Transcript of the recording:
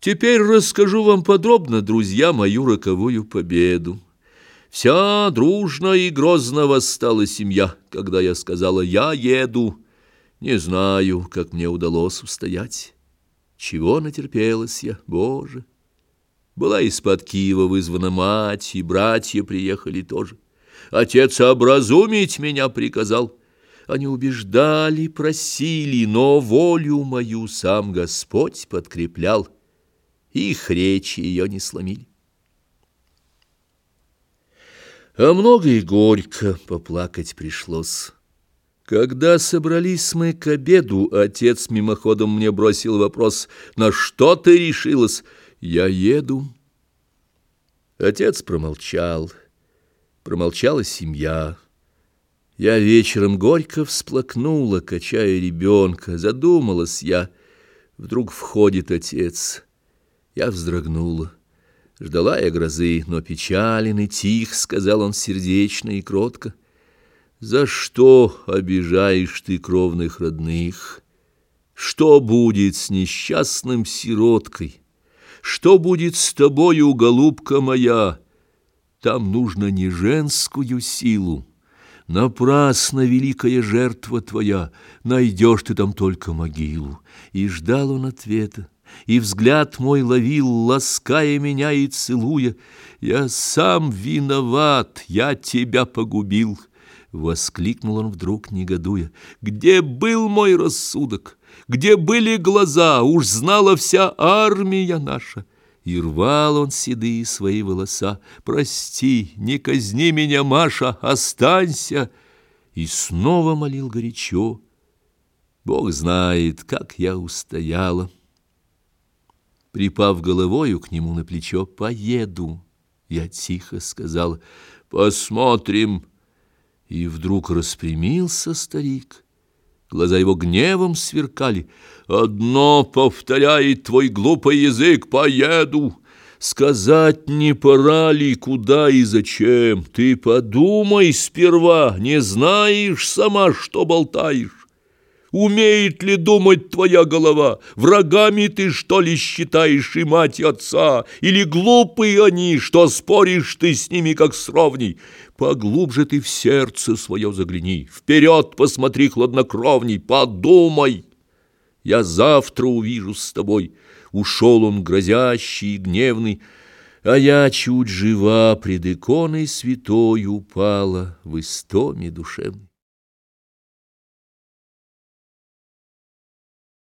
Теперь расскажу вам подробно, друзья, мою роковую победу. Вся дружно и грозно восстала семья, когда я сказала «я еду». Не знаю, как мне удалось устоять. Чего натерпелась я, Боже! Была из-под Киева вызвана мать, и братья приехали тоже. Отец образумить меня приказал. Они убеждали, просили, но волю мою сам Господь подкреплял. Их речи ее не сломили. А много и горько поплакать пришлось. Когда собрались мы к обеду, отец мимоходом мне бросил вопрос, «На что ты решилась?» «Я еду». Отец промолчал. Промолчала семья. Я вечером горько всплакнула, качая ребенка. Задумалась я. Вдруг входит отец. Я вздрогнула. Ждала я грозы, но печален и тих, сказал он сердечно и кротко. За что обижаешь ты кровных родных? Что будет с несчастным сироткой? Что будет с тобою, голубка моя? Там нужно не женскую силу. Напрасно великая жертва твоя, найдешь ты там только могилу. И ждал он ответа и взгляд мой ловил, лаская меня и целуя. «Я сам виноват, я тебя погубил!» Воскликнул он вдруг, негодуя. «Где был мой рассудок? Где были глаза? Уж знала вся армия наша!» И рвал он седые свои волоса. «Прости, не казни меня, Маша, останься!» И снова молил горячо. Бог знает, как я устояла припав головою к нему на плечо, «Поеду», — я тихо сказал, «посмотрим». И вдруг распрямился старик. Глаза его гневом сверкали. «Одно повторяет твой глупый язык, поеду». Сказать не пора ли, куда и зачем? Ты подумай сперва, не знаешь сама, что болтаешь. Умеет ли думать твоя голова? Врагами ты, что ли, считаешь и мать, и отца? Или глупые они, что споришь ты с ними, как с ровней? Поглубже ты в сердце свое загляни, вперед посмотри хладнокровней, подумай. Я завтра увижу с тобой. Ушел он грозящий и гневный, а я чуть жива пред иконой святой упала в истоме душевной.